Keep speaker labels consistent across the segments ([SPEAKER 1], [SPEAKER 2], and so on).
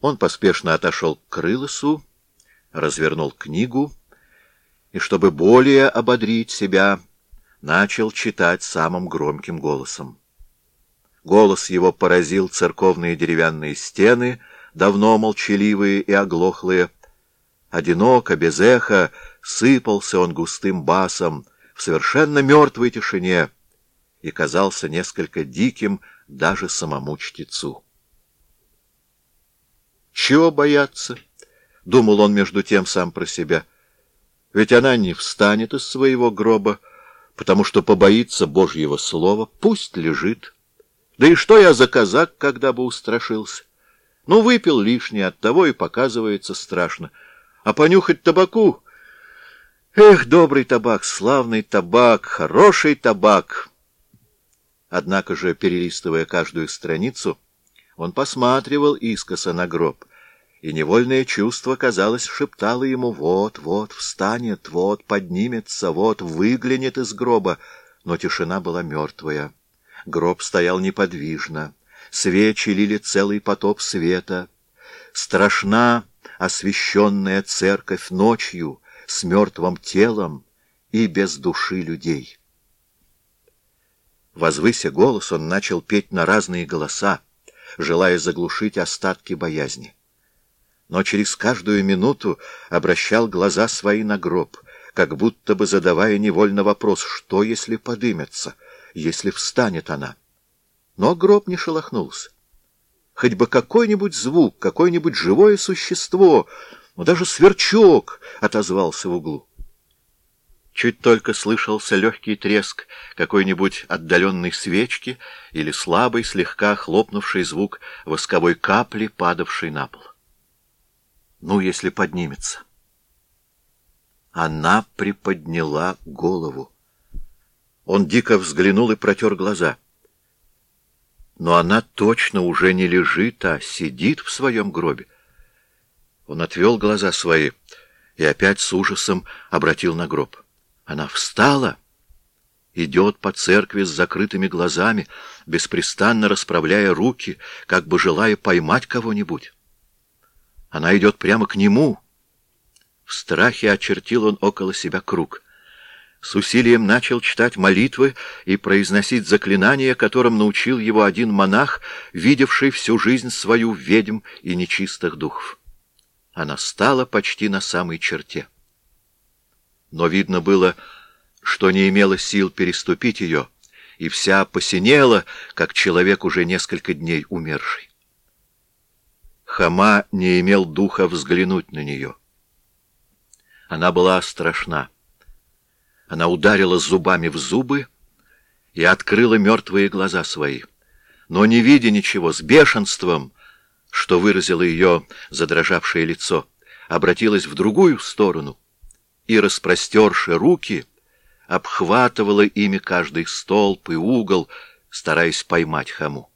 [SPEAKER 1] Он поспешно отошел к крылосу, развернул книгу и, чтобы более ободрить себя, начал читать самым громким голосом. Голос его поразил церковные деревянные стены, давно молчаливые и оглохлые. Одиноко, без эха, сыпался он густым басом в совершенно мертвой тишине и казался несколько диким даже самому чтецу. Чего бояться? — думал он между тем сам про себя. Ведь она не встанет из своего гроба, потому что побоится Божьего слова. Пусть лежит. Да и что я за казак, когда бы устрашился? Ну, выпил лишнее, от того и показывается страшно. А понюхать табаку... Эх, добрый табак, славный табак, хороший табак! Однако же, перелистывая каждую страницу, он посматривал искоса на гроб, и невольное чувство, казалось, шептало ему «вот-вот встанет, вот поднимется, вот выглянет из гроба», но тишина была мертвая. Гроб стоял неподвижно, свечи лили целый потоп света. Страшна освещенная церковь ночью с мертвым телом и без души людей. Возвыся голос, он начал петь на разные голоса, желая заглушить остатки боязни. Но через каждую минуту обращал глаза свои на гроб, как будто бы задавая невольно вопрос, что если подымется, если встанет она. Но гроб не шелохнулся. Хоть бы какой-нибудь звук, какое-нибудь живое существо, но даже сверчок отозвался в углу. Чуть только слышался легкий треск какой-нибудь отдаленной свечки или слабый, слегка хлопнувший звук восковой капли, падавшей на пол. Ну, если поднимется. Она приподняла голову. Он дико взглянул и протер глаза. Но она точно уже не лежит, а сидит в своем гробе. Он отвел глаза свои и опять с ужасом обратил на гроб. Она встала, идет по церкви с закрытыми глазами, беспрестанно расправляя руки, как бы желая поймать кого-нибудь. Она идет прямо к нему. В страхе очертил он около себя круг. С усилием начал читать молитвы и произносить заклинания, которым научил его один монах, видевший всю жизнь свою ведьм и нечистых духов. Она стала почти на самой черте но видно было, что не имела сил переступить ее, и вся посинела, как человек уже несколько дней умерший. Хама не имел духа взглянуть на нее. Она была страшна. Она ударила зубами в зубы и открыла мертвые глаза свои. Но, не видя ничего, с бешенством, что выразило ее задрожавшее лицо, обратилась в другую сторону — и, распростерши руки, обхватывала ими каждый столб и угол, стараясь поймать хаму.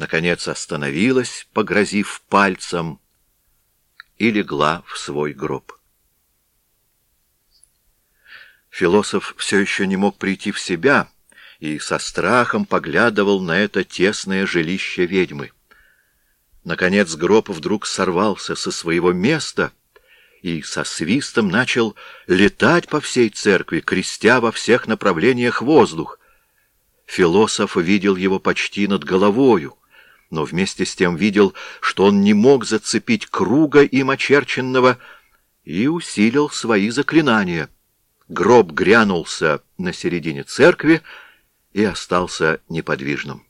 [SPEAKER 1] Наконец остановилась, погрозив пальцем, и легла в свой гроб. Философ все еще не мог прийти в себя и со страхом поглядывал на это тесное жилище ведьмы. Наконец гроб вдруг сорвался со своего места — и со свистом начал летать по всей церкви, крестя во всех направлениях воздух. Философ видел его почти над головою, но вместе с тем видел, что он не мог зацепить круга им очерченного, и усилил свои заклинания. Гроб грянулся на середине церкви и остался неподвижным.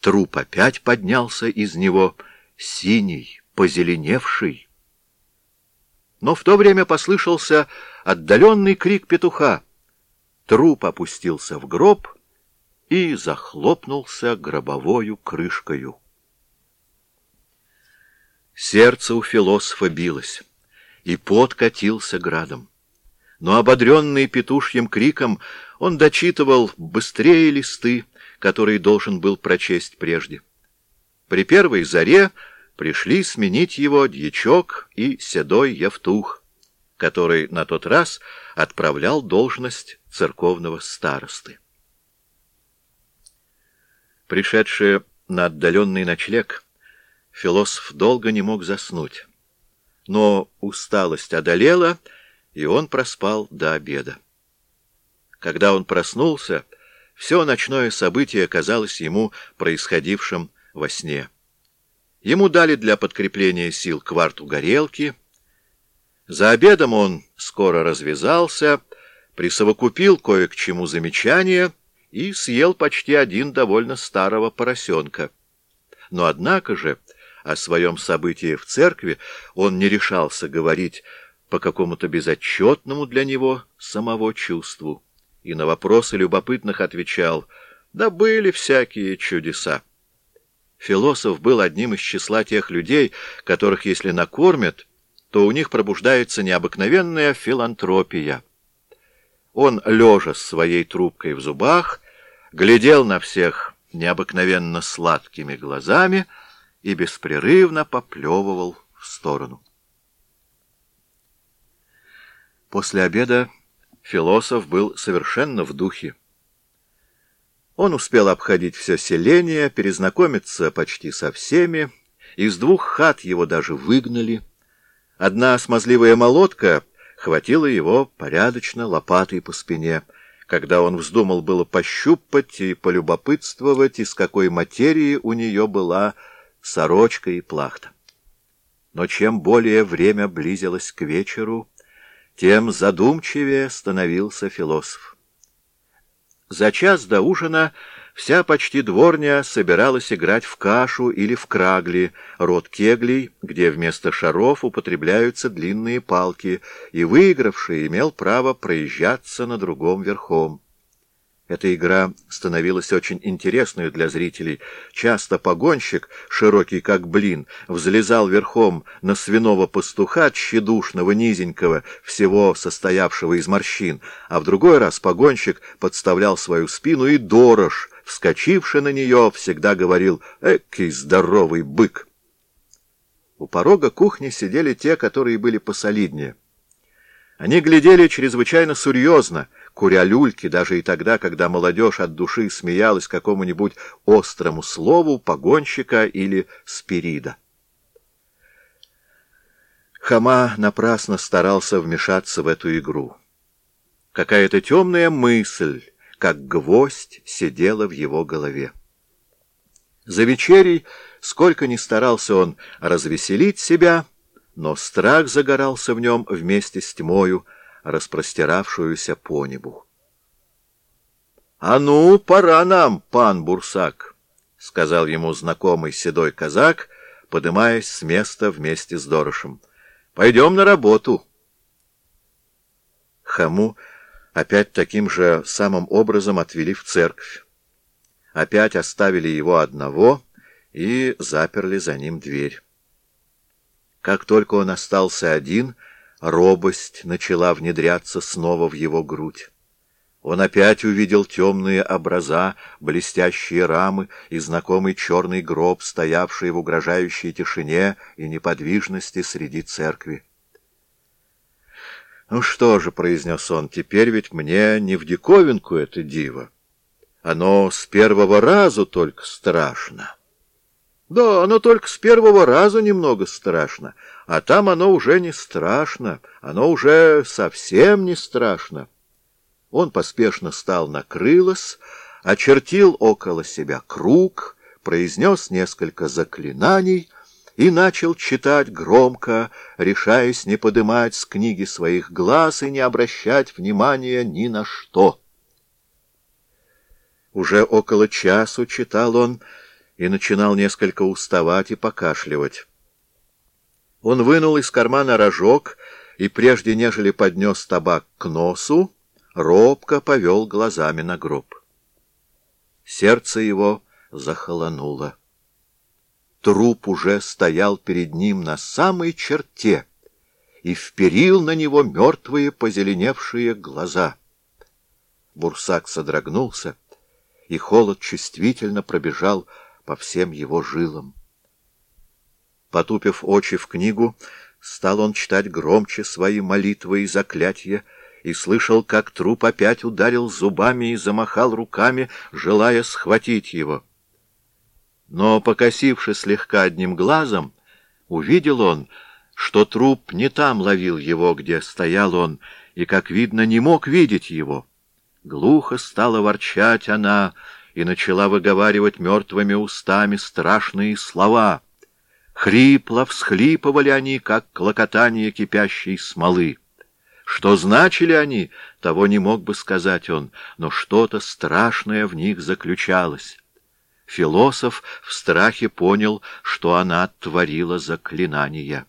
[SPEAKER 1] Труп опять поднялся из него, синий, позеленевший, но в то время послышался отдаленный крик петуха. Труп опустился в гроб и захлопнулся гробовою крышкою. Сердце у философа билось, и пот катился градом. Но, ободренный петушьим криком, он дочитывал быстрее листы, которые должен был прочесть прежде. При первой заре пришли сменить его дьячок и седой Евтух, который на тот раз отправлял должность церковного старосты. Пришедшие на отдаленный ночлег, Философ долго не мог заснуть. Но усталость одолела, и он проспал до обеда. Когда он проснулся, все ночное событие казалось ему происходившим во сне. Ему дали для подкрепления сил кварту горелки. За обедом он скоро развязался, присовокупил кое к чему замечания и съел почти один довольно старого поросенка. Но однако же о своем событии в церкви он не решался говорить по какому-то безотчетному для него самого чувству, и на вопросы любопытных отвечал «Да были всякие чудеса». Философ был одним из числа тех людей, которых, если накормят, то у них пробуждается необыкновенная филантропия. Он, лежа с своей трубкой в зубах, глядел на всех необыкновенно сладкими глазами и беспрерывно поплевывал в сторону. После обеда философ был совершенно в духе. Он успел обходить все селение, перезнакомиться почти со всеми, из двух хат его даже выгнали. Одна смазливая молотка хватила его порядочно лопатой по спине, когда он вздумал было пощупать и полюбопытствовать, из какой материи у нее была сорочка и плахта. Но чем более время близилось к вечеру, тем задумчивее становился философ. За час до ужина вся почти дворня собиралась играть в кашу или в крагли, род кеглей, где вместо шаров употребляются длинные палки, и выигравший имел право проезжаться на другом верхом. Эта игра становилась очень интересной для зрителей. Часто погонщик, широкий как блин, взлезал верхом на свиного пастуха, тщедушного, низенького, всего состоявшего из морщин, а в другой раз погонщик подставлял свою спину, и дорож, вскочивший на нее, всегда говорил «Экий здоровый бык!». У порога кухни сидели те, которые были посолиднее. Они глядели чрезвычайно серьезно, куря люльки, даже и тогда, когда молодежь от души смеялась какому-нибудь острому слову погонщика или спирида. Хама напрасно старался вмешаться в эту игру. Какая-то темная мысль, как гвоздь, сидела в его голове. За вечерей, сколько ни старался он развеселить себя, но страх загорался в нем вместе с тьмою, распростиравшуюся по небу. — А ну, пора нам, пан Бурсак, — сказал ему знакомый седой казак, подымаясь с места вместе с Дорошем. — Пойдем на работу. Хаму опять таким же самым образом отвели в церковь. Опять оставили его одного и заперли за ним дверь. Как только он остался один — робость начала внедряться снова в его грудь. Он опять увидел темные образа, блестящие рамы и знакомый черный гроб, стоявший в угрожающей тишине и неподвижности среди церкви. «Ну что же», — произнес он, — «теперь ведь мне не в диковинку это диво. Оно с первого разу только страшно». Да, оно только с первого раза немного страшно, а там оно уже не страшно, оно уже совсем не страшно. Он поспешно стал на крылос, очертил около себя круг, произнес несколько заклинаний и начал читать громко, решаясь не подымать с книги своих глаз и не обращать внимания ни на что. Уже около часу читал он, и начинал несколько уставать и покашливать. Он вынул из кармана рожок и, прежде нежели поднес табак к носу, робко повел глазами на гроб. Сердце его захолонуло. Труп уже стоял перед ним на самой черте и вперил на него мертвые позеленевшие глаза. Бурсак содрогнулся, и холод чувствительно пробежал по всем его жилам. Потупив очи в книгу, стал он читать громче свои молитвы и заклятия, и слышал, как труп опять ударил зубами и замахал руками, желая схватить его. Но, покосившись слегка одним глазом, увидел он, что труп не там ловил его, где стоял он, и, как видно, не мог видеть его. Глухо стала ворчать она и начала выговаривать мертвыми устами страшные слова. Хрипло всхлипывали они, как клокотание кипящей смолы. Что значили они, того не мог бы сказать он, но что-то страшное в них заключалось. Философ в страхе понял, что она творила заклинания.